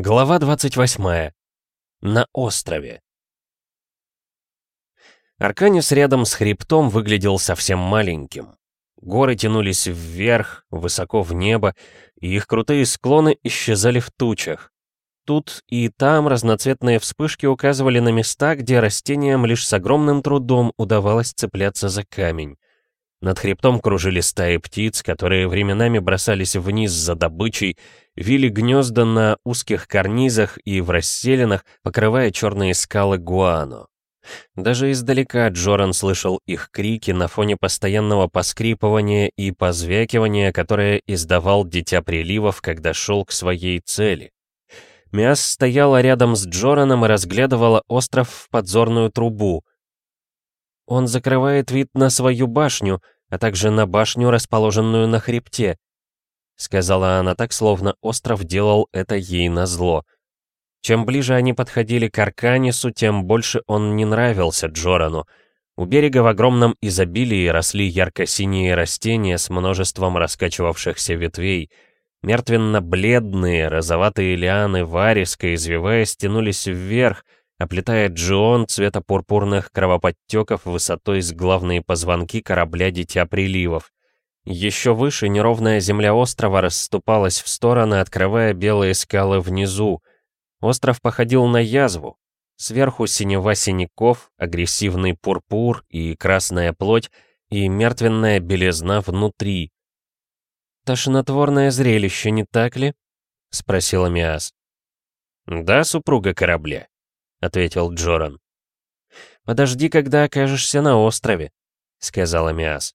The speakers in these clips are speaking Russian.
Глава 28. На острове. Арканис рядом с хребтом выглядел совсем маленьким. Горы тянулись вверх, высоко в небо, и их крутые склоны исчезали в тучах. Тут и там разноцветные вспышки указывали на места, где растениям лишь с огромным трудом удавалось цепляться за камень. Над хребтом кружили стаи птиц, которые временами бросались вниз за добычей, вили гнезда на узких карнизах и в расселинах, покрывая черные скалы Гуано. Даже издалека Джоран слышал их крики на фоне постоянного поскрипывания и позвякивания, которое издавал Дитя Приливов, когда шел к своей цели. Миас стояла рядом с Джораном и разглядывала остров в подзорную трубу — он закрывает вид на свою башню, а также на башню, расположенную на хребте», — сказала она так, словно остров делал это ей назло. Чем ближе они подходили к Арканису, тем больше он не нравился Джорану. У берега в огромном изобилии росли ярко-синие растения с множеством раскачивавшихся ветвей. Мертвенно-бледные, розоватые лианы вариска, извиваясь, тянулись вверх — оплетая джион цвета пурпурных кровоподтеков высотой с главные позвонки корабля Дитя Приливов. Еще выше неровная земля острова расступалась в стороны, открывая белые скалы внизу. Остров походил на язву. Сверху синева синяков, агрессивный пурпур и красная плоть, и мертвенная белизна внутри. «Тошнотворное зрелище, не так ли?» — спросила Миас. «Да, супруга корабля», — ответил Джоран. «Подожди, когда окажешься на острове», — сказала Миас.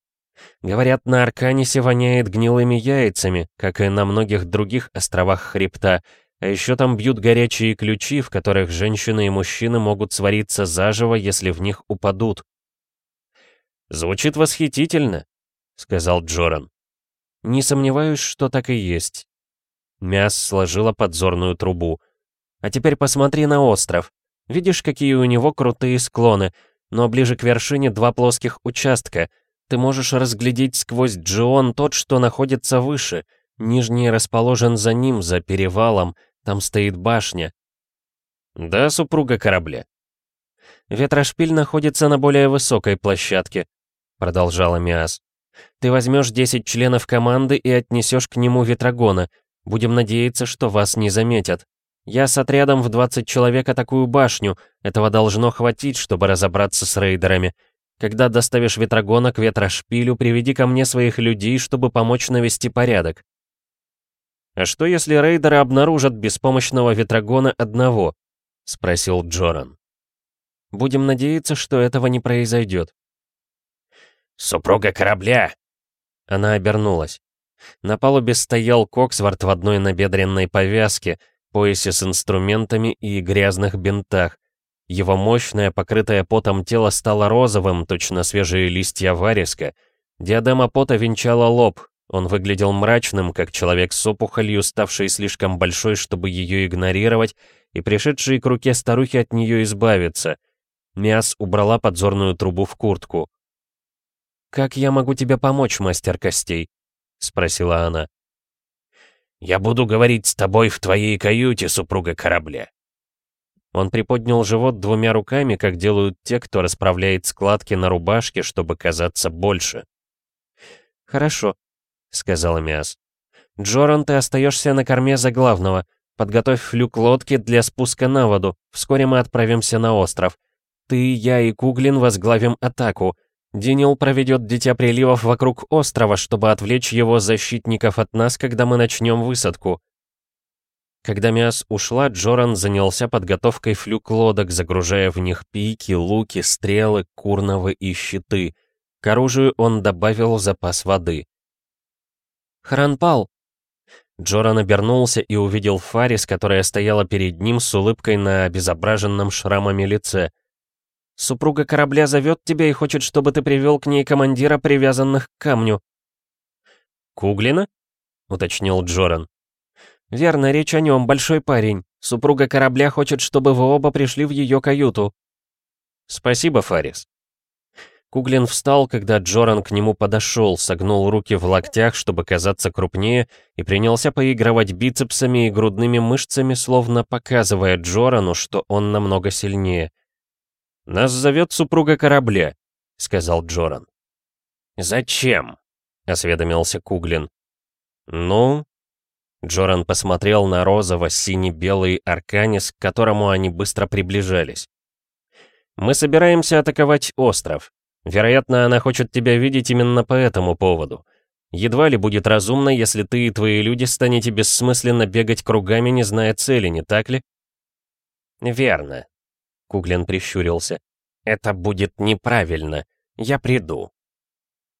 «Говорят, на Арканисе воняет гнилыми яйцами, как и на многих других островах хребта, а еще там бьют горячие ключи, в которых женщины и мужчины могут свариться заживо, если в них упадут». «Звучит восхитительно», — сказал Джоран. «Не сомневаюсь, что так и есть». Мяс сложила подзорную трубу. «А теперь посмотри на остров. Видишь, какие у него крутые склоны, но ближе к вершине два плоских участка. Ты можешь разглядеть сквозь джион тот, что находится выше. Нижний расположен за ним, за перевалом. Там стоит башня. Да, супруга корабля. Ветрошпиль находится на более высокой площадке, продолжала Миас. Ты возьмешь 10 членов команды и отнесешь к нему ветрогона. Будем надеяться, что вас не заметят. Я с отрядом в 20 человек атакую башню. Этого должно хватить, чтобы разобраться с рейдерами. Когда доставишь ветрогона к ветрошпилю, приведи ко мне своих людей, чтобы помочь навести порядок. А что, если рейдеры обнаружат беспомощного ветрогона одного? Спросил Джоран. Будем надеяться, что этого не произойдет. «Супруга корабля!» Она обернулась. На палубе стоял Коксворт в одной набедренной повязке — поясе с инструментами и грязных бинтах. Его мощное, покрытое потом тело стало розовым, точно свежие листья вариска. Диадема пота венчала лоб. Он выглядел мрачным, как человек с опухолью, ставший слишком большой, чтобы ее игнорировать, и пришедший к руке старухи от нее избавиться. Миас убрала подзорную трубу в куртку. «Как я могу тебе помочь, мастер костей?» — спросила она. «Я буду говорить с тобой в твоей каюте, супруга корабля». Он приподнял живот двумя руками, как делают те, кто расправляет складки на рубашке, чтобы казаться больше. «Хорошо», — сказала Миас. «Джоран, ты остаешься на корме за главного. Подготовь флюк лодки для спуска на воду. Вскоре мы отправимся на остров. Ты, я и Куглин возглавим атаку. Денил проведет Дитя Приливов вокруг острова, чтобы отвлечь его защитников от нас, когда мы начнем высадку. Когда Миас ушла, Джоран занялся подготовкой флюк-лодок, загружая в них пики, луки, стрелы, курновы и щиты. К оружию он добавил запас воды. «Хранпал!» Джоран обернулся и увидел Фарис, которая стояла перед ним с улыбкой на обезображенном шрамами лице — Супруга корабля зовет тебя и хочет, чтобы ты привел к ней командира, привязанных к камню». «Куглина?» — уточнил Джоран. «Верно, речь о нем, большой парень. Супруга корабля хочет, чтобы вы оба пришли в ее каюту». «Спасибо, Фарис». Куглин встал, когда Джоран к нему подошел, согнул руки в локтях, чтобы казаться крупнее, и принялся поигрывать бицепсами и грудными мышцами, словно показывая Джорану, что он намного сильнее. «Нас зовет супруга корабля», — сказал Джоран. «Зачем?» — осведомился Куглин. «Ну?» Джоран посмотрел на розово-сине-белый арканис, к которому они быстро приближались. «Мы собираемся атаковать остров. Вероятно, она хочет тебя видеть именно по этому поводу. Едва ли будет разумно, если ты и твои люди станете бессмысленно бегать кругами, не зная цели, не так ли? Верно. Куглин прищурился. Это будет неправильно. Я приду.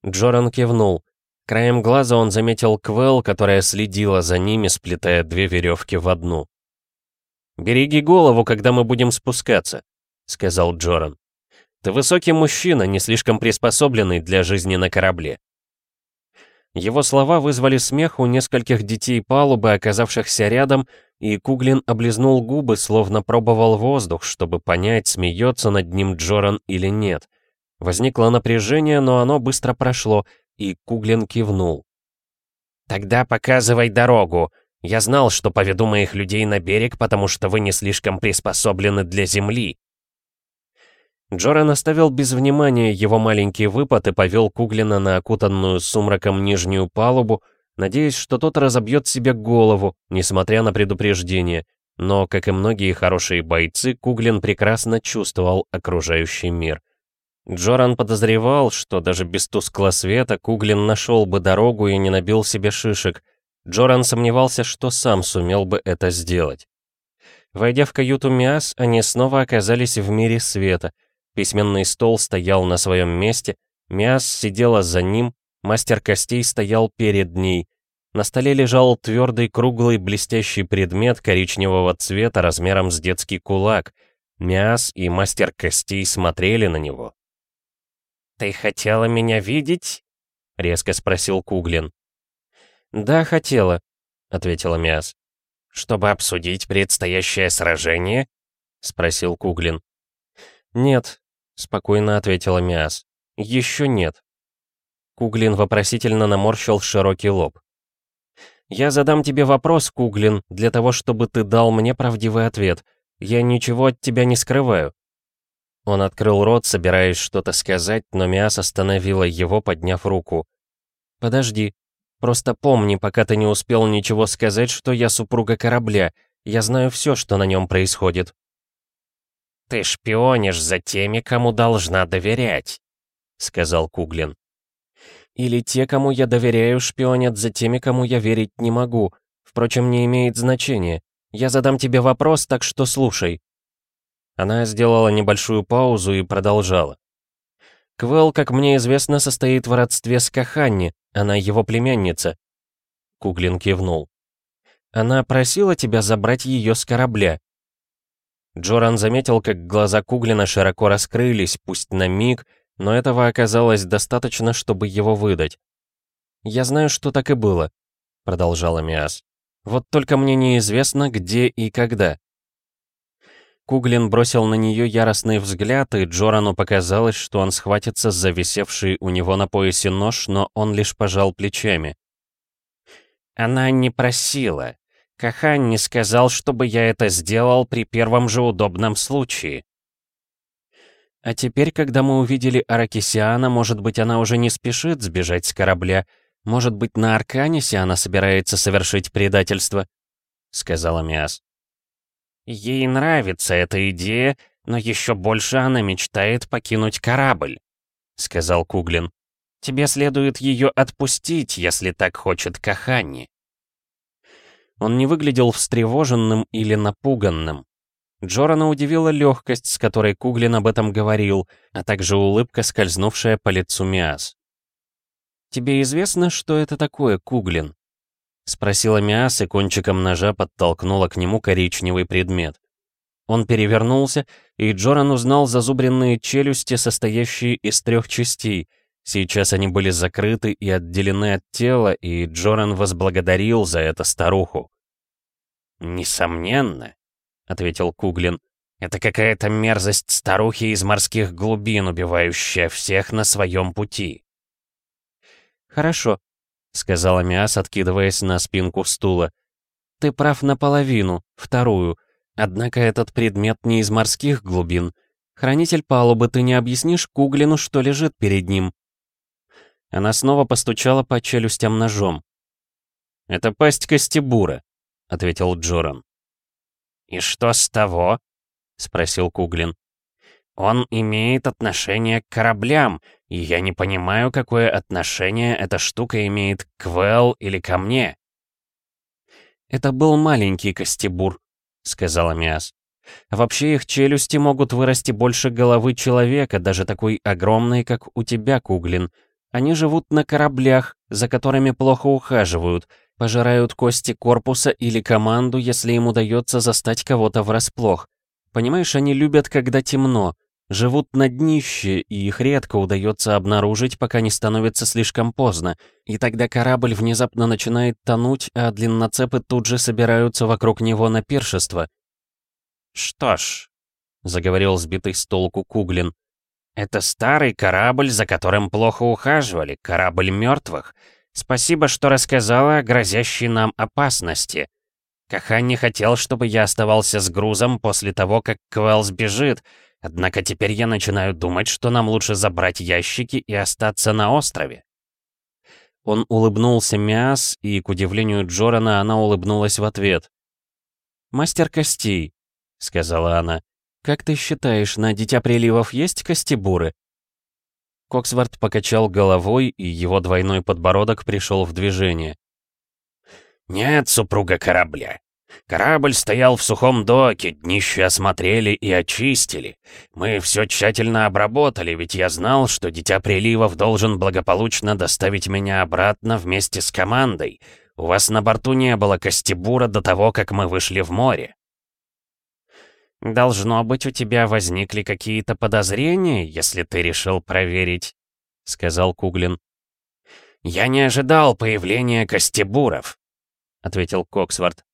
Джоран кивнул. Краем глаза он заметил Квелл, которая следила за ними, сплетая две веревки в одну. «Береги голову, когда мы будем спускаться», — сказал Джоран. Ты высокий мужчина, не слишком приспособленный для жизни на корабле. Его слова вызвали смех у нескольких детей палубы, оказавшихся рядом, и Куглин облизнул губы, словно пробовал воздух, чтобы понять, смеется над ним Джоран или нет. Возникло напряжение, но оно быстро прошло, и Куглин кивнул. «Тогда показывай дорогу. Я знал, что поведу моих людей на берег, потому что вы не слишком приспособлены для земли», Джоран оставил без внимания его маленький выпад и повел Куглина на окутанную сумраком нижнюю палубу, надеясь, что тот разобьет себе голову, несмотря на предупреждение. Но, как и многие хорошие бойцы, Куглин прекрасно чувствовал окружающий мир. Джоран подозревал, что даже без тускла света Куглин нашел бы дорогу и не набил себе шишек. Джоран сомневался, что сам сумел бы это сделать. Войдя в каюту Миас, они снова оказались в мире света — Письменный стол стоял на своем месте, Миас сидела за ним, мастер костей стоял перед ней. На столе лежал твердый круглый блестящий предмет коричневого цвета размером с детский кулак. Миас и мастер костей смотрели на него. «Ты хотела меня видеть?» — резко спросил Куглин. «Да, хотела», — ответила Миас. «Чтобы обсудить предстоящее сражение?» — спросил Куглин. «Нет, — спокойно ответила Миас. «Еще нет». Куглин вопросительно наморщил широкий лоб. «Я задам тебе вопрос, Куглин, для того, чтобы ты дал мне правдивый ответ. Я ничего от тебя не скрываю». Он открыл рот, собираясь что-то сказать, но Миас остановила его, подняв руку. «Подожди. Просто помни, пока ты не успел ничего сказать, что я супруга корабля. Я знаю все, что на нем происходит». «Ты шпионишь за теми, кому должна доверять», — сказал Куглин. «Или те, кому я доверяю, шпионят за теми, кому я верить не могу. Впрочем, не имеет значения. Я задам тебе вопрос, так что слушай». Она сделала небольшую паузу и продолжала. «Квелл, как мне известно, состоит в родстве с Каханни, она его племянница». Куглин кивнул. «Она просила тебя забрать ее с корабля. Джоран заметил, как глаза Куглина широко раскрылись, пусть на миг, но этого оказалось достаточно, чтобы его выдать. «Я знаю, что так и было», — продолжала Миас. «Вот только мне неизвестно, где и когда». Куглин бросил на нее яростный взгляд, и Джорану показалось, что он схватится за висевший у него на поясе нож, но он лишь пожал плечами. «Она не просила», Кахан не сказал, чтобы я это сделал при первом же удобном случае. А теперь, когда мы увидели Аракисиана, может быть, она уже не спешит сбежать с корабля. Может быть, на Арканисе она собирается совершить предательство? Сказала Миас. Ей нравится эта идея, но еще больше она мечтает покинуть корабль, сказал Куглин. Тебе следует ее отпустить, если так хочет Кахани. Он не выглядел встревоженным или напуганным. Джорана удивила легкость, с которой Куглин об этом говорил, а также улыбка, скользнувшая по лицу Миас. «Тебе известно, что это такое, Куглин?» — спросила Миас и кончиком ножа подтолкнула к нему коричневый предмет. Он перевернулся, и Джоран узнал зазубренные челюсти, состоящие из трех частей — Сейчас они были закрыты и отделены от тела, и Джоран возблагодарил за это старуху. «Несомненно», — ответил Куглин, — Это какая-то мерзость старухи из морских глубин, убивающая всех на своем пути. «Хорошо», — сказала Миас, откидываясь на спинку стула. «Ты прав наполовину, вторую. Однако этот предмет не из морских глубин. Хранитель палубы, ты не объяснишь Куглину, что лежит перед ним?» Она снова постучала по челюстям ножом. «Это пасть Костебура», — ответил Джоран. «И что с того?» — спросил Куглин. «Он имеет отношение к кораблям, и я не понимаю, какое отношение эта штука имеет к Вэл или ко мне». «Это был маленький Костебур», — сказала Миас. «Вообще их челюсти могут вырасти больше головы человека, даже такой огромной, как у тебя, Куглин. Они живут на кораблях, за которыми плохо ухаживают, пожирают кости корпуса или команду, если им удается застать кого-то врасплох. Понимаешь, они любят, когда темно, живут на днище, и их редко удается обнаружить, пока не становится слишком поздно, и тогда корабль внезапно начинает тонуть, а длинноцепы тут же собираются вокруг него на пиршество. «Что ж», — заговорил сбитый с толку Куглин, — «это старый корабль, за которым плохо ухаживали, корабль мертвых. Спасибо, что рассказала о грозящей нам опасности. Кахан не хотел, чтобы я оставался с грузом после того, как Квелл сбежит, однако теперь я начинаю думать, что нам лучше забрать ящики и остаться на острове. Он улыбнулся Миас, и, к удивлению Джорана, она улыбнулась в ответ. «Мастер костей», — сказала она, — «как ты считаешь, на Дитя Приливов есть костебуры?» Коксворт покачал головой, и его двойной подбородок пришел в движение. «Нет, супруга корабля. Корабль стоял в сухом доке, днище осмотрели и очистили. Мы все тщательно обработали, ведь я знал, что Дитя Приливов должен благополучно доставить меня обратно вместе с командой. У вас на борту не было костебура до того, как мы вышли в море». «Должно быть, у тебя возникли какие-то подозрения, если ты решил проверить», — сказал Куглин. «Я не ожидал появления костебуров», — ответил Коксворт.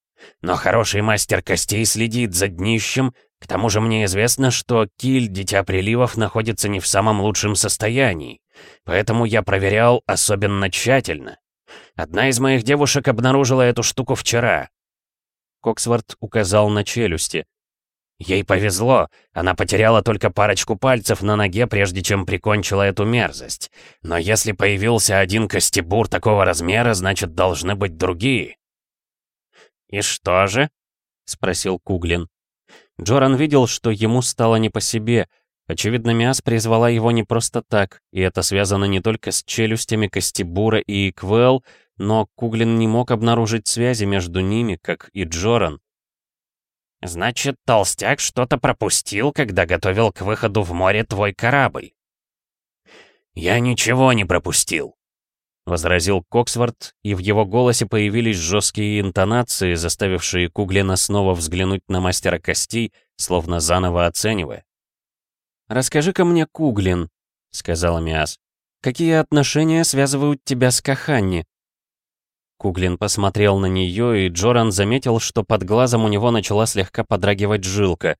«Но хороший мастер костей следит за днищем, к тому же мне известно, что киль Дитя Приливов находится не в самом лучшем состоянии, поэтому я проверял особенно тщательно. Одна из моих девушек обнаружила эту штуку вчера». Коксворт указал на челюсти. Ей повезло, она потеряла только парочку пальцев на ноге, прежде чем прикончила эту мерзость. Но если появился один костебур такого размера, значит, должны быть другие. «И что же?» — спросил Куглин. Джоран видел, что ему стало не по себе. Очевидно, Миас призвала его не просто так, и это связано не только с челюстями Костебура и Квел, но Куглин не мог обнаружить связи между ними, как и Джоран. Значит, толстяк что-то пропустил, когда готовил к выходу в море твой корабль. Я ничего не пропустил, возразил Коксворт, и в его голосе появились жесткие интонации, заставившие Куглина снова взглянуть на мастера костей, словно заново оценивая. «Расскажи-ка мне, Куглин», — сказала Миас, — «какие отношения связывают тебя с Каханни?» Куглин посмотрел на нее, и Джоран заметил, что под глазом у него начала слегка подрагивать жилка.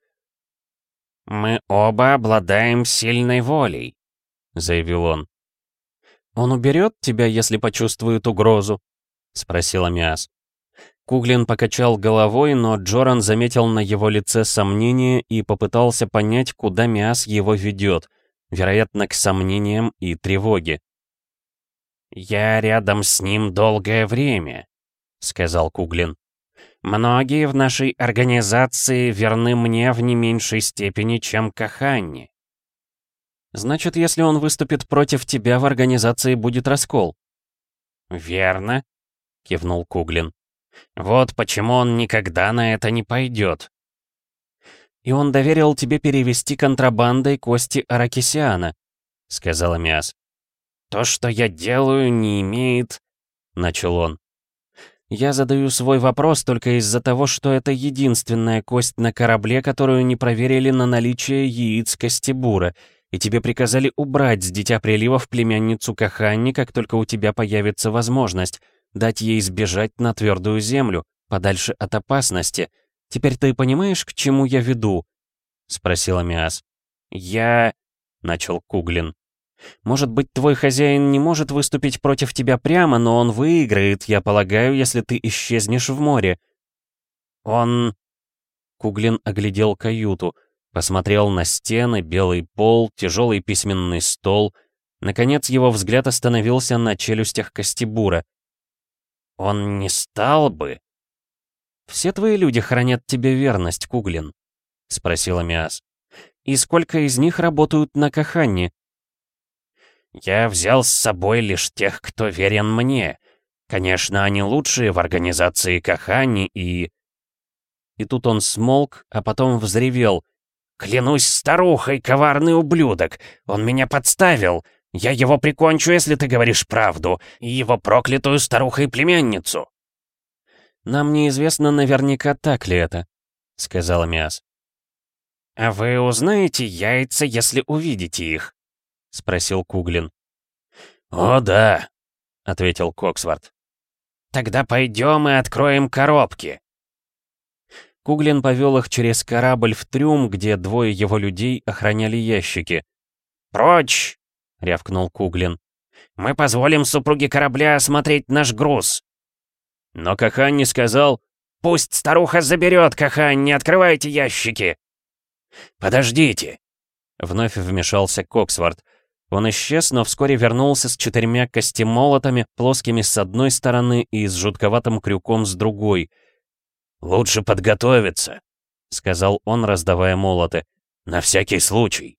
«Мы оба обладаем сильной волей», — заявил он. «Он уберет тебя, если почувствует угрозу?» — спросила Миас. Куглин покачал головой, но Джоран заметил на его лице сомнение и попытался понять, куда Миас его ведет, вероятно, к сомнениям и тревоге. «Я рядом с ним долгое время», — сказал Куглин. «Многие в нашей организации верны мне в не меньшей степени, чем Каханни». «Значит, если он выступит против тебя, в организации будет раскол?» «Верно», — кивнул Куглин. «Вот почему он никогда на это не пойдет». «И он доверил тебе перевести контрабандой кости Аракисиана», — сказала Миас. «То, что я делаю, не имеет...» — начал он. «Я задаю свой вопрос только из-за того, что это единственная кость на корабле, которую не проверили на наличие яиц Костебура, и тебе приказали убрать с Дитя Приливов племянницу Каханни, как только у тебя появится возможность, дать ей сбежать на твердую землю, подальше от опасности. Теперь ты понимаешь, к чему я веду?» спросила Миас. «Я...» — начал Куглин. «Может быть, твой хозяин не может выступить против тебя прямо, но он выиграет, я полагаю, если ты исчезнешь в море». «Он...» Куглин оглядел каюту, посмотрел на стены, белый пол, тяжелый письменный стол. Наконец его взгляд остановился на челюстях Костебура. «Он не стал бы...» «Все твои люди хранят тебе верность, Куглин», — спросила Миас. «И сколько из них работают на Каханне?» «Я взял с собой лишь тех, кто верен мне. Конечно, они лучшие в организации Кахани и...» И тут он смолк, а потом взревел. «Клянусь старухой, коварный ублюдок! Он меня подставил! Я его прикончу, если ты говоришь правду, и его проклятую старухой племянницу!» «Нам неизвестно наверняка, так ли это», — сказала Миас. «А вы узнаете яйца, если увидите их?» — спросил Куглин. «О, да», — ответил Коксворт. «Тогда пойдем и откроем коробки». Куглин повел их через корабль в трюм, где двое его людей охраняли ящики. «Прочь!» — рявкнул Куглин. «Мы позволим супруге корабля осмотреть наш груз». Но Кахан не сказал «Пусть старуха заберет, Кахан, не открывайте ящики!» «Подождите!» Вновь вмешался Коксворт. Он исчез, но вскоре вернулся с четырьмя костемолотами, плоскими с одной стороны и с жутковатым крюком с другой. «Лучше подготовиться», — сказал он, раздавая молоты. «На всякий случай».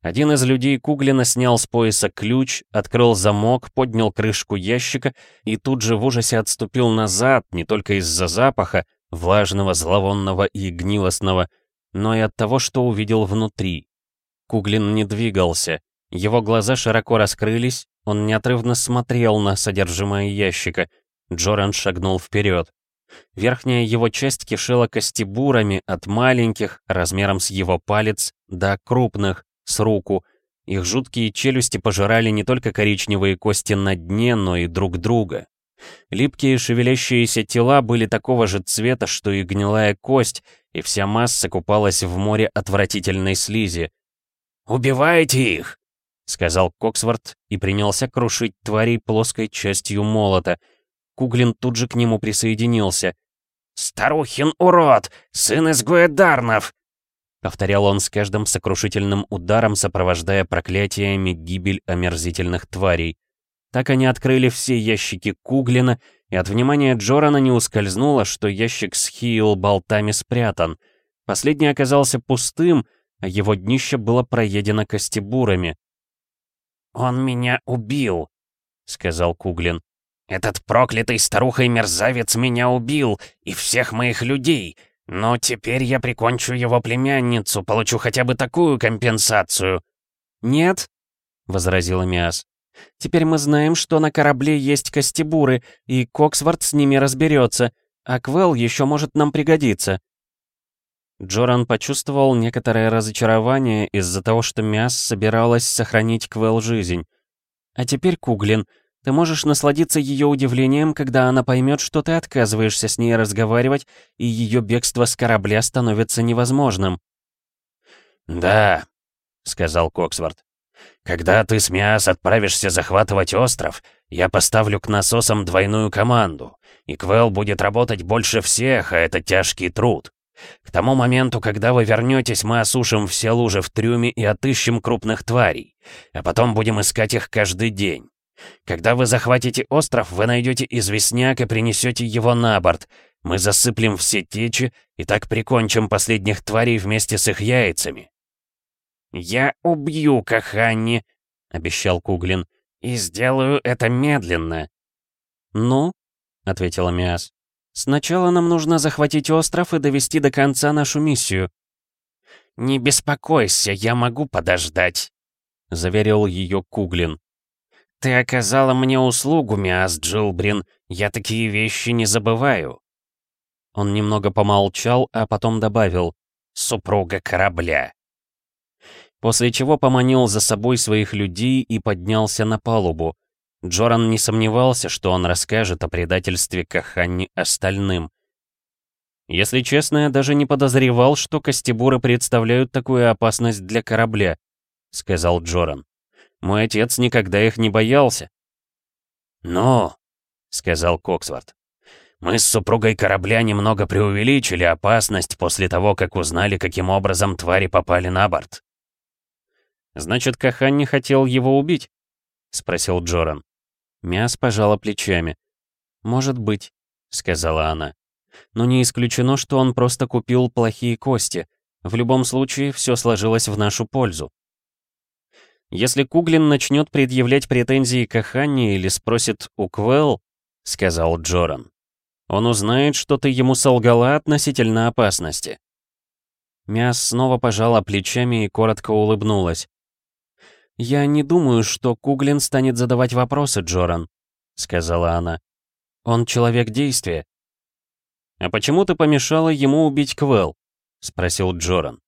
Один из людей Куглина снял с пояса ключ, открыл замок, поднял крышку ящика и тут же в ужасе отступил назад, не только из-за запаха, влажного, зловонного и гнилостного, но и от того, что увидел внутри. Куглин не двигался, его глаза широко раскрылись, он неотрывно смотрел на содержимое ящика. Джоран шагнул вперед. Верхняя его часть кишела костебурами от маленьких, размером с его палец, до крупных, с руку. Их жуткие челюсти пожирали не только коричневые кости на дне, но и друг друга. Липкие шевелящиеся тела были такого же цвета, что и гнилая кость, и вся масса купалась в море отвратительной слизи. «Убивайте их!» — сказал Коксворт и принялся крушить тварей плоской частью молота. Куглин тут же к нему присоединился. «Старухин урод! Сын из Гуэдарнов!» Повторял он с каждым сокрушительным ударом, сопровождая проклятиями гибель омерзительных тварей. Так они открыли все ящики Куглина, и от внимания Джорана не ускользнуло, что ящик с Хиил болтами спрятан. Последний оказался пустым, его днище было проедено костебурами. «Он меня убил», — сказал Куглин. «Этот проклятый старухой-мерзавец меня убил, и всех моих людей. Но теперь я прикончу его племянницу, получу хотя бы такую компенсацию». «Нет», — возразила Миас. «Теперь мы знаем, что на корабле есть костебуры, и Коксворт с ними разберется, а Квелл еще может нам пригодиться». Джоран почувствовал некоторое разочарование из-за того, что Миас собиралась сохранить Квелл жизнь. «А теперь, Куглин, ты можешь насладиться ее удивлением, когда она поймет, что ты отказываешься с ней разговаривать, и ее бегство с корабля становится невозможным. «Да», — сказал Коксворт. «Когда ты с Миас отправишься захватывать остров, я поставлю к насосам двойную команду, и Квел будет работать больше всех, а это тяжкий труд. К тому моменту, когда вы вернетесь, мы осушим все лужи в трюме и отыщем крупных тварей, а потом будем искать их каждый день. Когда вы захватите остров, вы найдете известняк и принесете его на борт. Мы засыплем все течи и так прикончим последних тварей вместе с их яйцами». «Я убью Каханни», — обещал Куглин, — «и сделаю это медленно». «Ну?» — ответила Миас. «Сначала нам нужно захватить остров и довести до конца нашу миссию». «Не беспокойся, я могу подождать», — заверил ее Куглин. «Ты оказала мне услугу, Миас Джилбрин. Я такие вещи не забываю». Он немного помолчал, а потом добавил «супруга корабля». После чего поманил за собой своих людей и поднялся на палубу. Джоран не сомневался, что он расскажет о предательстве Каханни остальным. Если честно, я даже не подозревал, что костебуры представляют такую опасность для корабля», — сказал Джоран. «Мой отец никогда их не боялся». «Но», — сказал Коксворт, — «мы с супругой корабля немного преувеличили опасность после того, как узнали, каким образом твари попали на борт». «Значит, Кахан хотел его убить?» — спросил Джоран. Мяс пожала плечами. «Может быть», — сказала она. «Но не исключено, что он просто купил плохие кости. В любом случае, все сложилось в нашу пользу». «Если Куглин начнет предъявлять претензии к Аханне или спросит у Квелл», — сказал Джоран, «он узнает, что ты ему солгала относительно опасности». Мяс снова пожала плечами и коротко улыбнулась. «Я не думаю, что Куглин станет задавать вопросы, Джоран», — сказала она. «Он человек действия». «А почему ты помешала ему убить Квелл?» — спросил Джоран.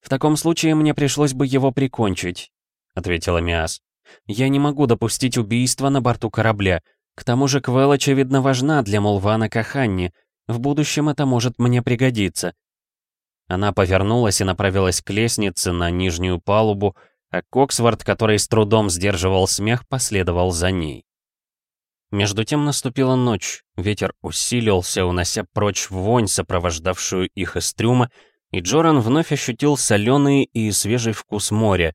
«В таком случае мне пришлось бы его прикончить», — ответила Миас. «Я не могу допустить убийства на борту корабля. К тому же Квелл, очевидно, важна для Мулвана Каханни. В будущем это может мне пригодиться». Она повернулась и направилась к лестнице на нижнюю палубу, а Коксворт, который с трудом сдерживал смех, последовал за ней. Между тем наступила ночь, ветер усилился, унося прочь вонь, сопровождавшую их из трюма, и Джоран вновь ощутил соленый и свежий вкус моря.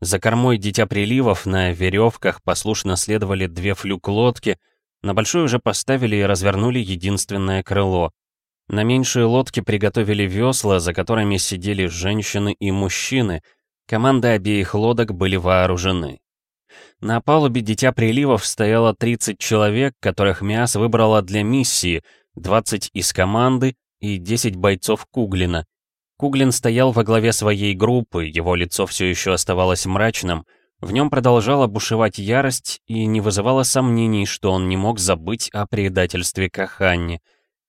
За кормой Дитя Приливов на веревках послушно следовали две флюк-лодки, на большой уже поставили и развернули единственное крыло. На меньшие лодки приготовили весла, за которыми сидели женщины и мужчины — Команды обеих лодок были вооружены. На палубе Дитя Приливов стояло 30 человек, которых Миас выбрала для миссии, 20 из команды и 10 бойцов Куглина. Куглин стоял во главе своей группы, его лицо все еще оставалось мрачным, в нем продолжала бушевать ярость и не вызывало сомнений, что он не мог забыть о предательстве Каханни.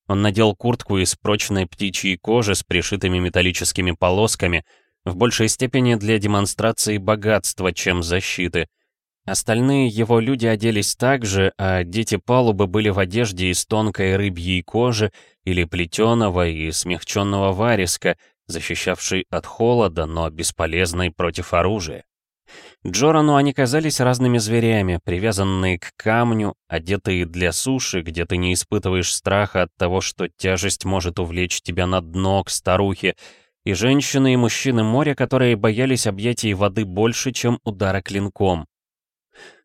Он надел куртку из прочной птичьей кожи с пришитыми металлическими полосками — в большей степени для демонстрации богатства, чем защиты. Остальные его люди оделись так же, а дети палубы были в одежде из тонкой рыбьей кожи или плетеного и смягченного вариска, защищавшей от холода, но бесполезной против оружия. Джорану они казались разными зверями, привязанные к камню, одетые для суши, где ты не испытываешь страха от того, что тяжесть может увлечь тебя на дно к старухе, и женщины и мужчины моря, которые боялись объятий воды больше, чем удара клинком.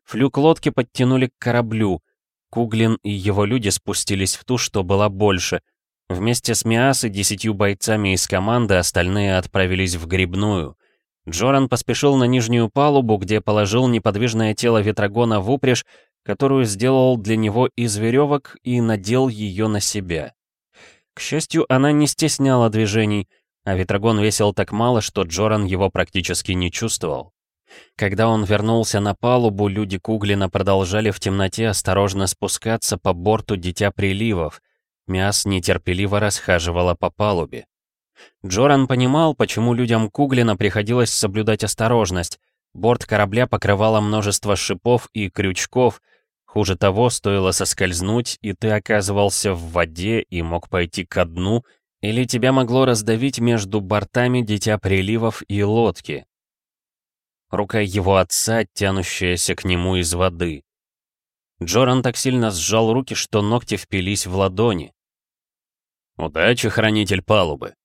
Флюк лодки подтянули к кораблю. Куглин и его люди спустились в ту, что была больше. Вместе с Миас и десятью бойцами из команды остальные отправились в грибную. Джоран поспешил на нижнюю палубу, где положил неподвижное тело ветрогона в упряжь, которую сделал для него из веревок и надел ее на себя. К счастью, она не стесняла движений — а Ветрогон весил так мало, что Джоран его практически не чувствовал. Когда он вернулся на палубу, люди Куглина продолжали в темноте осторожно спускаться по борту Дитя Приливов. Мяс нетерпеливо расхаживала по палубе. Джоран понимал, почему людям Куглина приходилось соблюдать осторожность. Борт корабля покрывало множество шипов и крючков. Хуже того, стоило соскользнуть, и ты оказывался в воде и мог пойти ко дну — или тебя могло раздавить между бортами Дитя Приливов и лодки. Рука его отца, тянущаяся к нему из воды. Джоран так сильно сжал руки, что ногти впились в ладони. «Удачи, хранитель палубы!»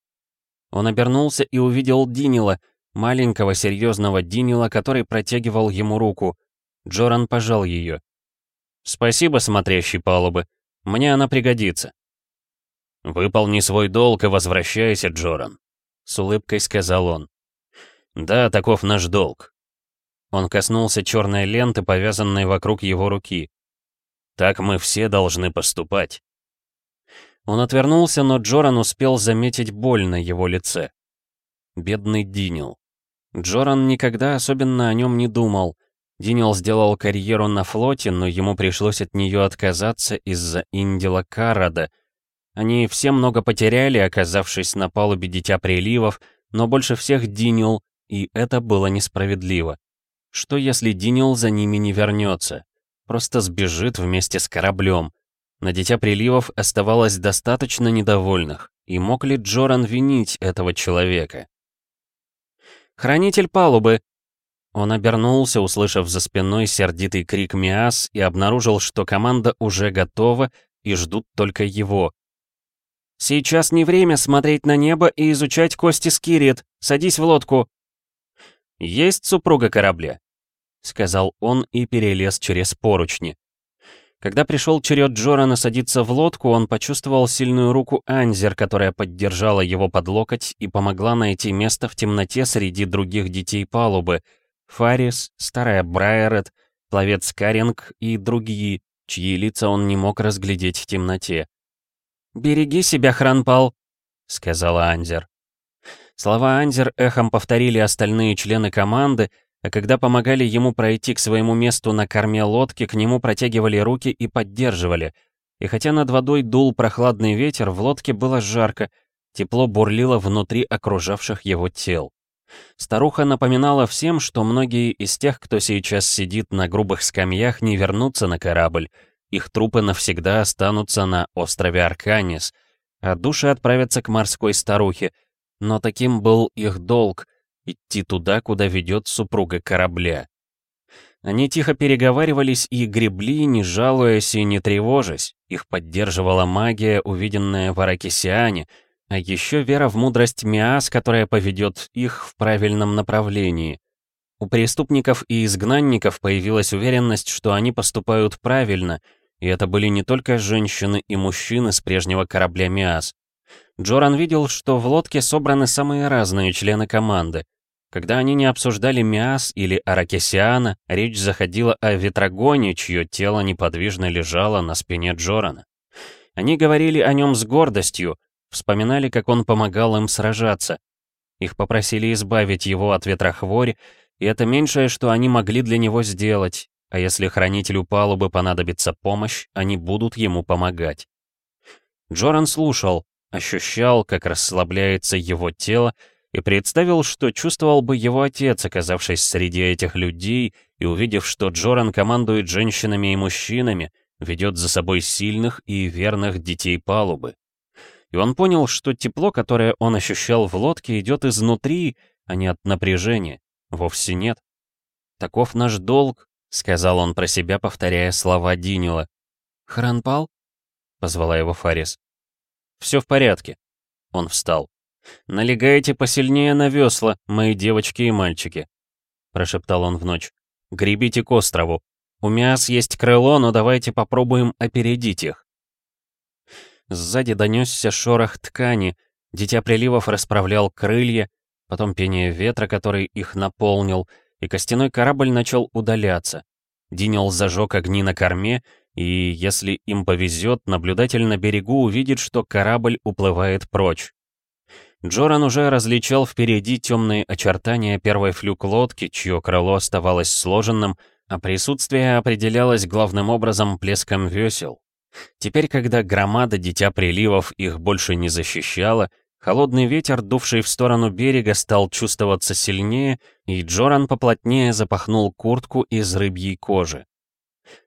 Он обернулся и увидел Динила, маленького серьезного Динила, который протягивал ему руку. Джоран пожал ее. «Спасибо, смотрящий палубы. Мне она пригодится». «Выполни свой долг и возвращайся, Джоран», — с улыбкой сказал он. «Да, таков наш долг». Он коснулся черной ленты, повязанной вокруг его руки. «Так мы все должны поступать». Он отвернулся, но Джоран успел заметить боль на его лице. Бедный Динил. Джоран никогда особенно о нем не думал. Динил сделал карьеру на флоте, но ему пришлось от нее отказаться из-за Индила Карада — они все много потеряли, оказавшись на палубе Дитя Приливов, но больше всех Динил, и это было несправедливо. Что если Динил за ними не вернется? Просто сбежит вместе с кораблем. На Дитя Приливов оставалось достаточно недовольных, и мог ли Джоран винить этого человека? «Хранитель палубы!» Он обернулся, услышав за спиной сердитый крик Миас, и обнаружил, что команда уже готова и ждут только его. «Сейчас не время смотреть на небо и изучать кости Скирит. Садись в лодку!» «Есть супруга корабля?» — сказал он и перелез через поручни. Когда пришел черед Джорана садиться в лодку, он почувствовал сильную руку Анзер, которая поддержала его под локоть и помогла найти место в темноте среди других детей палубы. Фарис, старая Брайерет, пловец Каринг и другие, чьи лица он не мог разглядеть в темноте. «Береги себя, Хранпал», — сказала Анзер. Слова Анзер эхом повторили остальные члены команды, а когда помогали ему пройти к своему месту на корме лодки, к нему протягивали руки и поддерживали. И хотя над водой дул прохладный ветер, в лодке было жарко, тепло бурлило внутри окружавших его тел. Старуха напоминала всем, что многие из тех, кто сейчас сидит на грубых скамьях, не вернутся на корабль. Их трупы навсегда останутся на острове Арканис, а души отправятся к морской старухе. Но таким был их долг — идти туда, куда ведет супруга корабля. Они тихо переговаривались и гребли, не жалуясь и не тревожась. Их поддерживала магия, увиденная в Аракисиане, а еще вера в мудрость Миас, которая поведет их в правильном направлении. У преступников и изгнанников появилась уверенность, что они поступают правильно, и это были не только женщины и мужчины с прежнего корабля Миас. Джоран видел, что в лодке собраны самые разные члены команды. Когда они не обсуждали Миас или Аракесиана, речь заходила о Ветрогоне, чье тело неподвижно лежало на спине Джорана. Они говорили о нем с гордостью, вспоминали, как он помогал им сражаться. Их попросили избавить его от ветрохвори, и это меньшее, что они могли для него сделать, а если хранителю палубы понадобится помощь, они будут ему помогать. Джоран слушал, ощущал, как расслабляется его тело, и представил, что чувствовал бы его отец, оказавшись среди этих людей и увидев, что Джоран командует женщинами и мужчинами, ведет за собой сильных и верных детей палубы. И он понял, что тепло, которое он ощущал в лодке, идет изнутри, а не от напряжения. Вовсе нет. «Таков наш долг», — сказал он про себя, повторяя слова Динила. «Хранпал?» — позвала его Фарис. «Все в порядке». Он встал. «Налегайте посильнее на весла, мои девочки и мальчики», — прошептал он в ночь. «Гребите к острову. У мяс есть крыло, но давайте попробуем опередить их». Сзади донесся шорох ткани, Дитя приливов расправлял крылья, потом пение ветра, который их наполнил, и костяной корабль начал удаляться. Динел зажег огни на корме, и, если им повезет, наблюдатель на берегу увидит, что корабль уплывает прочь. Джоран уже различал впереди темные очертания первой флюк лодки, чье крыло оставалось сложенным, а присутствие определялось главным образом плеском весел. Теперь, когда громада Дитя Приливов их больше не защищала, холодный ветер, дувший в сторону берега, стал чувствоваться сильнее, и Джоран поплотнее запахнул куртку из рыбьей кожи.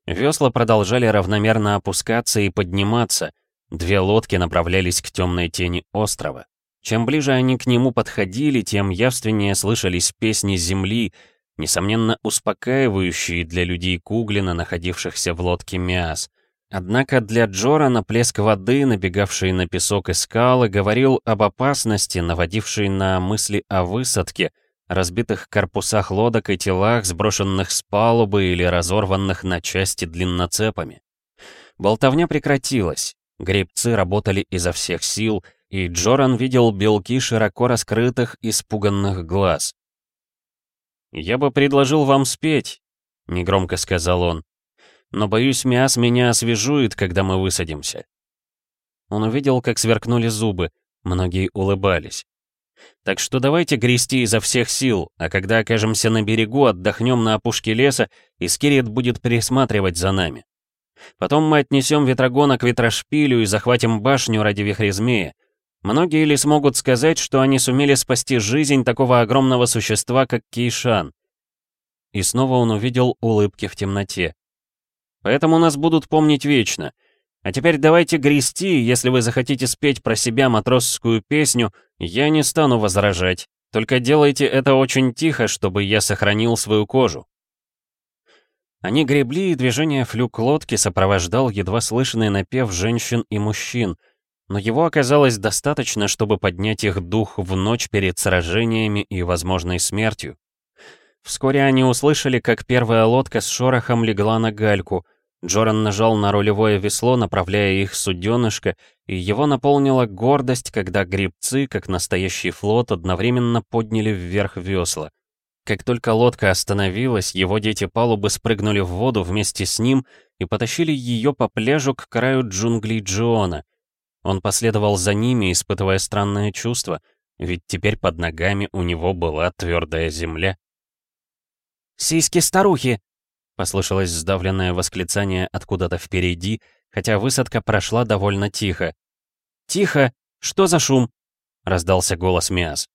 Весла продолжали равномерно опускаться и подниматься, две лодки направлялись к темной тени острова. Чем ближе они к нему подходили, тем явственнее слышались песни земли, несомненно успокаивающие для людей Куглина, находившихся в лодке Миас. Однако для Джорана плеск воды, набегавший на песок и скалы, говорил об опасности, наводившей на мысли о высадке, разбитых корпусах лодок и телах, сброшенных с палубы или разорванных на части длинноцепами. Болтовня прекратилась, гребцы работали изо всех сил — и Джоран видел белки широко раскрытых, испуганных глаз. «Я бы предложил вам спеть», — негромко сказал он. «Но, боюсь, Миас меня освежует, когда мы высадимся». Он увидел, как сверкнули зубы, многие улыбались. «Так что давайте грести изо всех сил, а когда окажемся на берегу, отдохнем на опушке леса, и Скирит будет присматривать за нами. Потом мы отнесем ветрогона к ветрошпилю и захватим башню ради вихрезмея. Многие ли смогут сказать, что они сумели спасти жизнь такого огромного существа, как Кейшан? И снова он увидел улыбки в темноте. Поэтому нас будут помнить вечно. А теперь давайте грести, если вы захотите спеть про себя матросскую песню, я не стану возражать. Только делайте это очень тихо, чтобы я сохранил свою кожу». Они гребли, и движение флюк лодки сопровождал едва слышный напев женщин и мужчин, но его оказалось достаточно, чтобы поднять их дух в ночь перед сражениями и возможной смертью. Вскоре они услышали, как первая лодка с шорохом легла на гальку. Джоран нажал на рулевое весло, направляя их суденышко, и его наполнила гордость, когда грибцы, как настоящий флот, одновременно подняли вверх весла. Как только лодка остановилась, его дети палубы спрыгнули в воду вместе с ним и потащили ее по пляжу к краю джунглей Джиона. Он последовал за ними, испытывая странное чувство, ведь теперь под ногами у него была твердая земля. «Сиськи старухи!» — послышалось сдавленное восклицание откуда-то впереди, хотя высадка прошла довольно тихо. «Тихо! Что за шум?» — раздался голос Миас.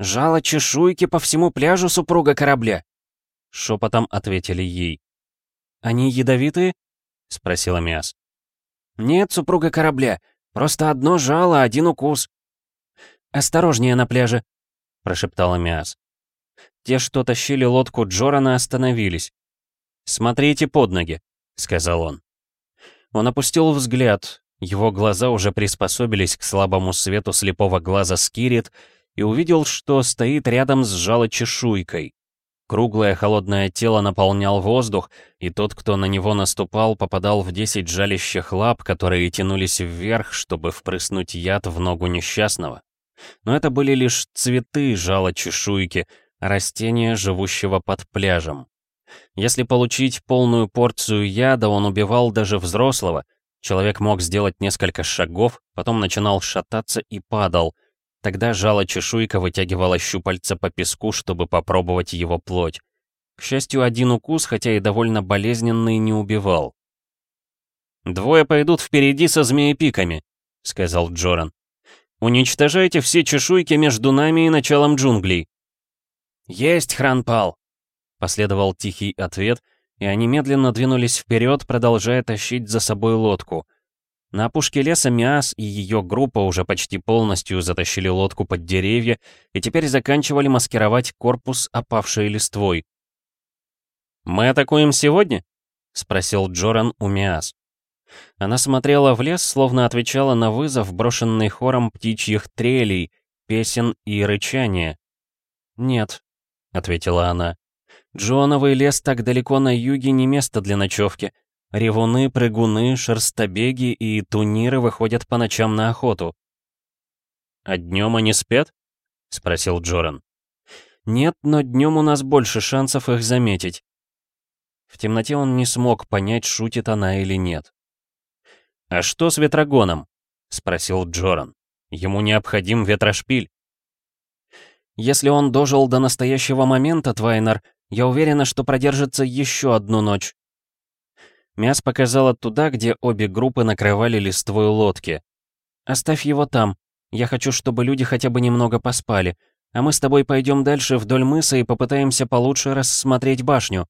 «Жало чешуйки по всему пляжу супруга корабля!» — шепотом ответили ей. «Они ядовитые?» — спросила Миас. «Нет, супруга корабля. Просто одно жало, один укус». «Осторожнее на пляже», — прошептала Миас. Те, что тащили лодку Джорана, остановились. «Смотрите под ноги», — сказал он. Он опустил взгляд. Его глаза уже приспособились к слабому свету слепого глаза Скирит и увидел, что стоит рядом с жалочешуйкой. Круглое холодное тело наполнял воздух, и тот, кто на него наступал, попадал в десять жалящих лап, которые тянулись вверх, чтобы впрыснуть яд в ногу несчастного. Но это были лишь цветы жала чешуйки, растения, живущего под пляжем. Если получить полную порцию яда, он убивал даже взрослого. Человек мог сделать несколько шагов, потом начинал шататься и падал. Тогда жало чешуйка вытягивала щупальца по песку, чтобы попробовать его плоть. К счастью, один укус, хотя и довольно болезненный, не убивал. «Двое пойдут впереди со змеепиками», — сказал Джоран. «Уничтожайте все чешуйки между нами и началом джунглей. «Есть, Хранпал!» Последовал тихий ответ, и они медленно двинулись вперед, продолжая тащить за собой лодку. На опушке леса Миас и ее группа уже почти полностью затащили лодку под деревья и теперь заканчивали маскировать корпус опавшей листвой. «Мы атакуем сегодня?» — спросил Джоран у Миас. Она смотрела в лес, словно отвечала на вызов, брошенный хором птичьих трелей, песен и рычания. «Нет», ответила она. «Джоновый лес так далеко на юге не место для ночевки. Ревуны, прыгуны, шерстобеги и туниры выходят по ночам на охоту». «А днем они спят?» — спросил Джоран. «Нет, но днем у нас больше шансов их заметить». В темноте он не смог понять, шутит она или нет. «А что с ветрогоном?» — спросил Джоран. «Ему необходим ветрошпиль». Если он дожил до настоящего момента, Твайнер, я уверена, что продержится еще одну ночь. Мяс показала туда, где обе группы накрывали листвой лодки. «Оставь его там. Я хочу, чтобы люди хотя бы немного поспали. А мы с тобой пойдем дальше вдоль мыса и попытаемся получше рассмотреть башню».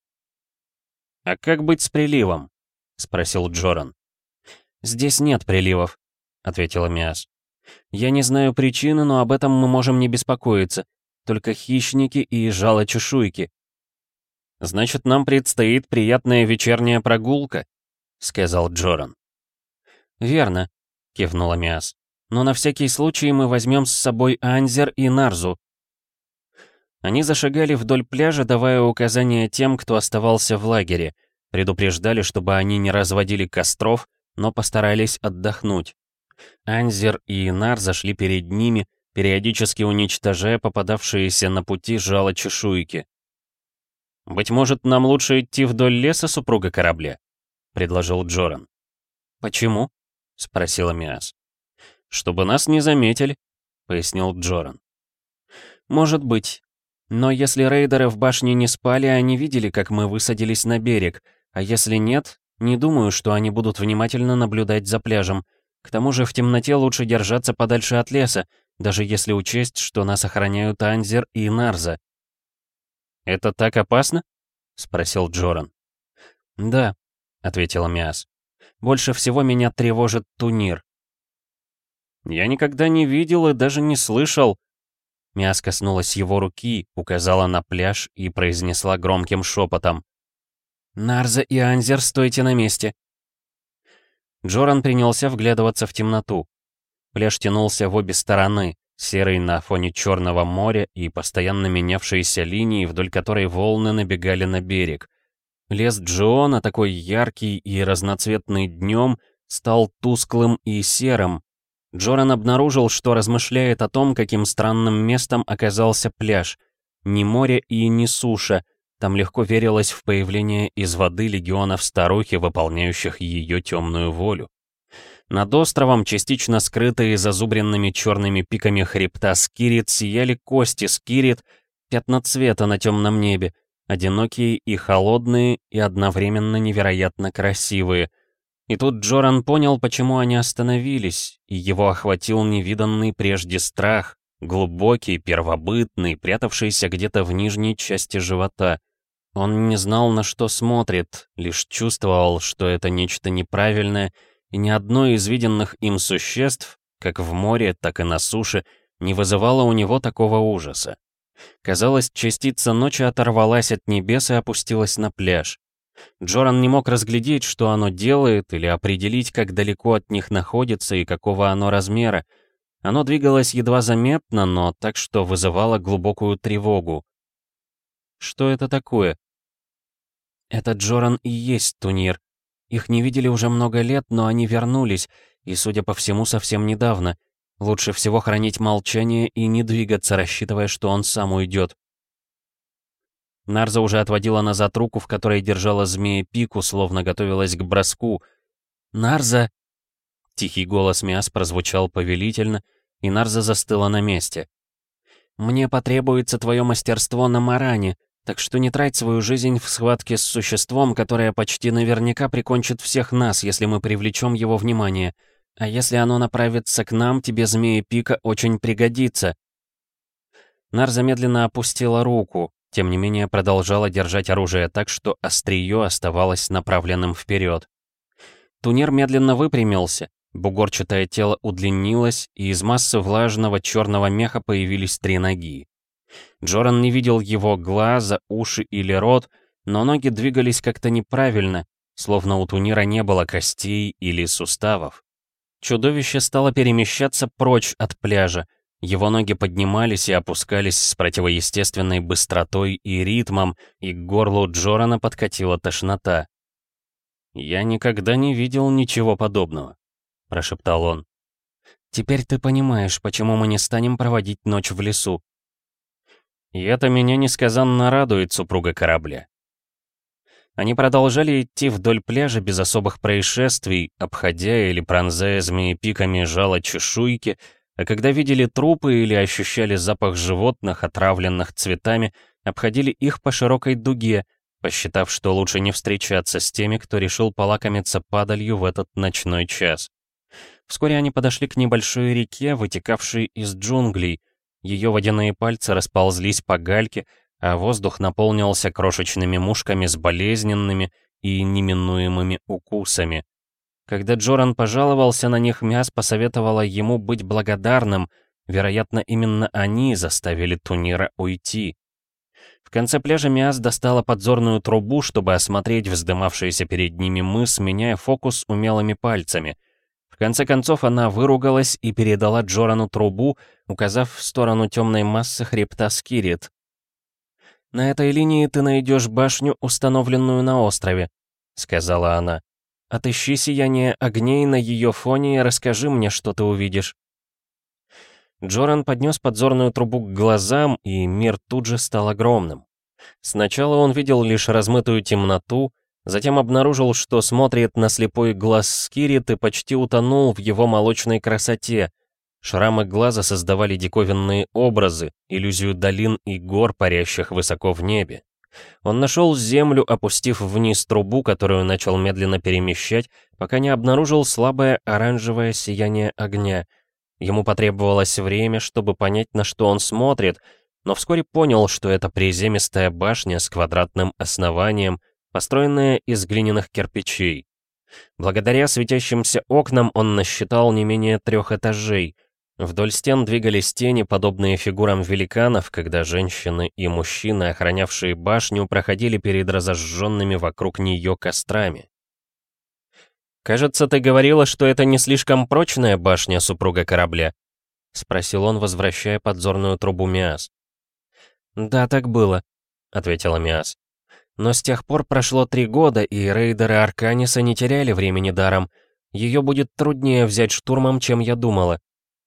«А как быть с приливом?» — спросил Джоран. «Здесь нет приливов», — ответила Миас. «Я не знаю причины, но об этом мы можем не беспокоиться только хищники и жало-чешуйки. «Значит, нам предстоит приятная вечерняя прогулка», — сказал Джоран. «Верно», — кивнула Миас. «Но на всякий случай мы возьмем с собой Анзер и Нарзу». Они зашагали вдоль пляжа, давая указания тем, кто оставался в лагере, предупреждали, чтобы они не разводили костров, но постарались отдохнуть. Анзер и Нар зашли перед ними, периодически уничтожая попадавшиеся на пути жало чешуйки. «Быть может, нам лучше идти вдоль леса, супруга корабля?» — предложил Джоран. «Почему?» — спросила Миас. «Чтобы нас не заметили», — пояснил Джоран. «Может быть. Но если рейдеры в башне не спали, они видели, как мы высадились на берег, а если нет, не думаю, что они будут внимательно наблюдать за пляжем. К тому же в темноте лучше держаться подальше от леса, даже если учесть, что нас охраняют Анзер и Нарза. «Это так опасно?» — спросил Джоран. «Да», — ответила Миас. Больше всего меня тревожит Тунир. Я никогда не видел и даже не слышал. Миас коснулась его руки, указала на пляж и произнесла громким шепотом. «Нарза и Анзер, стойте на месте!» Джоран принялся вглядываться в темноту. Пляж тянулся в обе стороны, серый на фоне Черного моря и постоянно менявшиеся линии, вдоль которой волны набегали на берег. Лес Джоана, такой яркий и разноцветный днем, стал тусклым и серым, Джоран обнаружил, что размышляет о том, каким странным местом оказался пляж. Ни море и ни суша. Там легко верилось в появление из воды легионов старухи, выполняющих ее темную волю. Над островом, частично скрытые зазубренными черными пиками хребта Скирит, сияли кости Скирит, пятна цвета на темном небе, одинокие и холодные, и одновременно невероятно красивые — и тут Джоран понял, почему они остановились, и его охватил невиданный прежде страх, глубокий, первобытный, прятавшийся где-то в нижней части живота. Он не знал, на что смотрит, лишь чувствовал, что это нечто неправильное, и ни одно из виденных им существ, как в море, так и на суше, не вызывало у него такого ужаса. Казалось, частица ночи оторвалась от небес и опустилась на пляж. Джоран не мог разглядеть, что оно делает, или определить, как далеко от них находится и какого оно размера. Оно двигалось едва заметно, но так, что вызывало глубокую тревогу. Что это такое? Это Джоран и есть Тунир. Их не видели уже много лет, но они вернулись, и, судя по всему, совсем недавно. Лучше всего хранить молчание и не двигаться, рассчитывая, что он сам уйдет. Нарза уже отводила назад руку, в которой держала змея пику, словно готовилась к броску. «Нарза!» Тихий голос Миас прозвучал повелительно, и Нарза застыла на месте. «Мне потребуется твое мастерство на Маране, так что не трать свою жизнь в схватке с существом, которое почти наверняка прикончит всех нас, если мы привлечем его внимание. А если оно направится к нам, тебе змея пика очень пригодится». Нарза медленно опустила руку, тем не менее продолжала держать оружие так, что острие оставалось направленным вперед. Тунер медленно выпрямился, бугорчатое тело удлинилось, и из массы влажного черного меха появились три ноги. Джоран не видел его глаза, уши или рот, но ноги двигались как-то неправильно, словно у Тунира не было костей или суставов. Чудовище стало перемещаться прочь от пляжа, его ноги поднимались и опускались с противоестественной быстротой и ритмом, и к горлу Джорана подкатила тошнота. «Я никогда не видел ничего подобного», — прошептал он. «Теперь ты понимаешь, почему мы не станем проводить ночь в лесу». И это меня несказанно радует супруга корабля. Они продолжали идти вдоль пляжа без особых происшествий, обходя или пронзая змеи пиками жало чешуйки, а когда видели трупы или ощущали запах животных, отравленных цветами, обходили их по широкой дуге, посчитав, что лучше не встречаться с теми, кто решил полакомиться падалью в этот ночной час. Вскоре они подошли к небольшой реке, вытекавшей из джунглей. Ее водяные пальцы расползлись по гальке, а воздух наполнился крошечными мушками с болезненными и неминуемыми укусами. Когда Джоран пожаловался на них, Мяс посоветовала ему быть благодарным. Вероятно, именно они заставили Тунира уйти. В конце пляжа Миас достала подзорную трубу, чтобы осмотреть вздымавшийся перед ними мыс, меняя фокус умелыми пальцами. В конце концов она выругалась и передала Джорану трубу, указав в сторону темной массы хребта Скирит. «На этой линии ты найдешь башню, установленную на острове», — сказала она. Отыщи сияние огней на ее фоне и расскажи мне, что ты увидишь». Джоран поднес подзорную трубу к глазам, и мир тут же стал огромным. Сначала он видел лишь размытую темноту, затем обнаружил, что смотрит на слепой глаз Скирит и почти утонул в его молочной красоте. Шрамы глаза создавали диковинные образы, иллюзию долин и гор, парящих высоко в небе. Он нашел землю, опустив вниз трубу, которую начал медленно перемещать, пока не обнаружил слабое оранжевое сияние огня. Ему потребовалось время, чтобы понять, на что он смотрит, но вскоре понял, что это приземистая башня с квадратным основанием, построенная из глиняных кирпичей. Благодаря светящимся окнам он насчитал не менее трех этажей. Вдоль стен двигались тени, подобные фигурам великанов, когда женщины и мужчины, охранявшие башню, проходили перед разожженными вокруг нее кострами. «Кажется, ты говорила, что это не слишком прочная башня супруга корабля?» — спросил он, возвращая подзорную трубу Миас. «Да, так было», — ответила Миас. «Но с тех пор прошло три года, и рейдеры Арканиса не теряли времени даром. Ее будет труднее взять штурмом, чем я думала.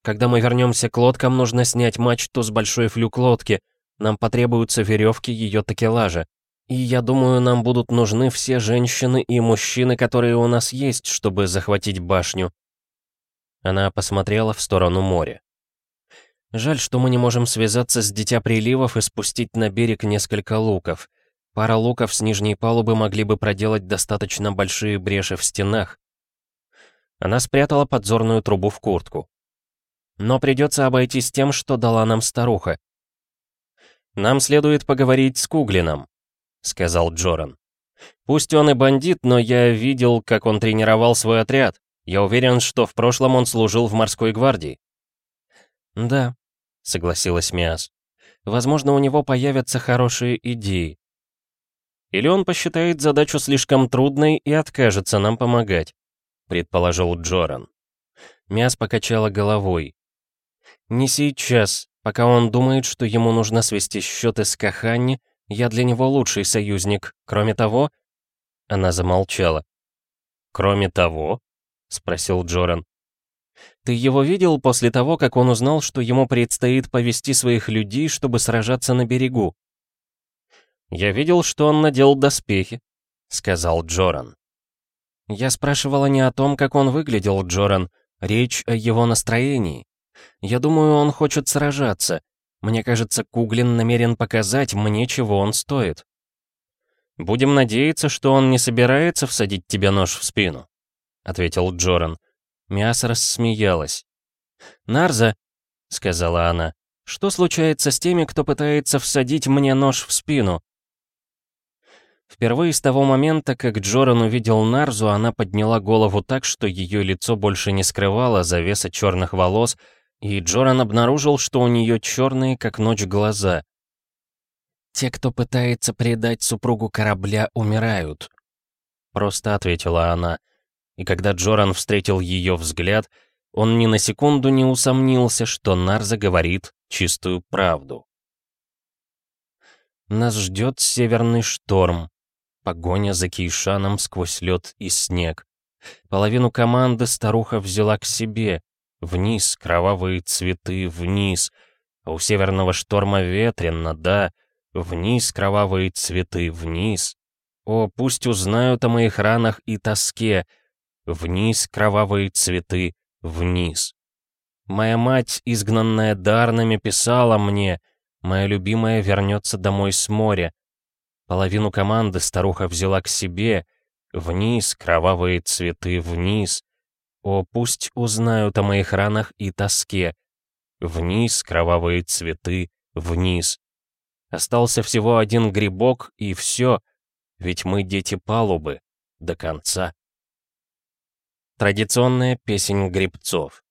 Когда мы вернемся к лодкам, нужно снять мачту с большой флюк лодки. Нам потребуются веревки ее такелажа. И я думаю, нам будут нужны все женщины и мужчины, которые у нас есть, чтобы захватить башню». Она посмотрела в сторону моря. Жаль, что мы не можем связаться с Дитя Приливов и спустить на берег несколько луков. Пара луков с нижней палубы могли бы проделать достаточно большие бреши в стенах. Она спрятала подзорную трубу в куртку. Но придется обойтись тем, что дала нам старуха. «Нам следует поговорить с Куглином», — сказал Джоран. «Пусть он и бандит, но я видел, как он тренировал свой отряд. Я уверен, что в прошлом он служил в морской гвардии». «Да», — согласилась Миас. «Возможно, у него появятся хорошие идеи. Или он посчитает задачу слишком трудной и откажется нам помогать», — предположил Джоран. Миас покачала головой. «Не сейчас. Пока он думает, что ему нужно свести счеты с Каханни, я для него лучший союзник. Кроме того...» Она замолчала. «Кроме того?» — спросил Джоран. Ты его видел после того, как он узнал, что ему предстоит повести своих людей, чтобы сражаться на берегу? «Я видел, что он надел доспехи», — сказал Джоран. «Я спрашивала не о том, как он выглядел, Джоран. Речь о его настроении. Я думаю, он хочет сражаться. Мне кажется, Куглин намерен показать мне, чего он стоит». «Будем надеяться, что он не собирается всадить тебе нож в спину», — ответил Джоран. Миаса рассмеялась. «Нарза», — сказала она, — «что случается с теми, кто пытается всадить мне нож в спину?» Впервые с того момента, как Джоран увидел Нарзу, она подняла голову так, что ее лицо больше не скрывало завеса черных волос, и Джоран обнаружил, что у нее черные, как ночь, глаза. «Те, кто пытается предать супругу корабля, умирают», — просто ответила она и когда Джоран встретил ее взгляд, он ни на секунду не усомнился, что Нарза говорит чистую правду. Нас ждет северный шторм, погоня за Кейшаном сквозь лед и снег. Половину команды старуха взяла к себе, вниз кровавые цветы, вниз, а у северного шторма ветрено, да, вниз кровавые цветы, вниз. О, пусть узнают о моих ранах и тоске, Вниз кровавые цветы, вниз. Моя мать, изгнанная дарнами, писала мне, моя любимая вернется домой с моря. Половину команды старуха взяла к себе, вниз кровавые цветы, вниз. О, пусть узнают о моих ранах и тоске. Вниз кровавые цветы, вниз. Остался всего один грибок, и все, ведь мы дети палубы, до конца. Традиционная песень грибцов.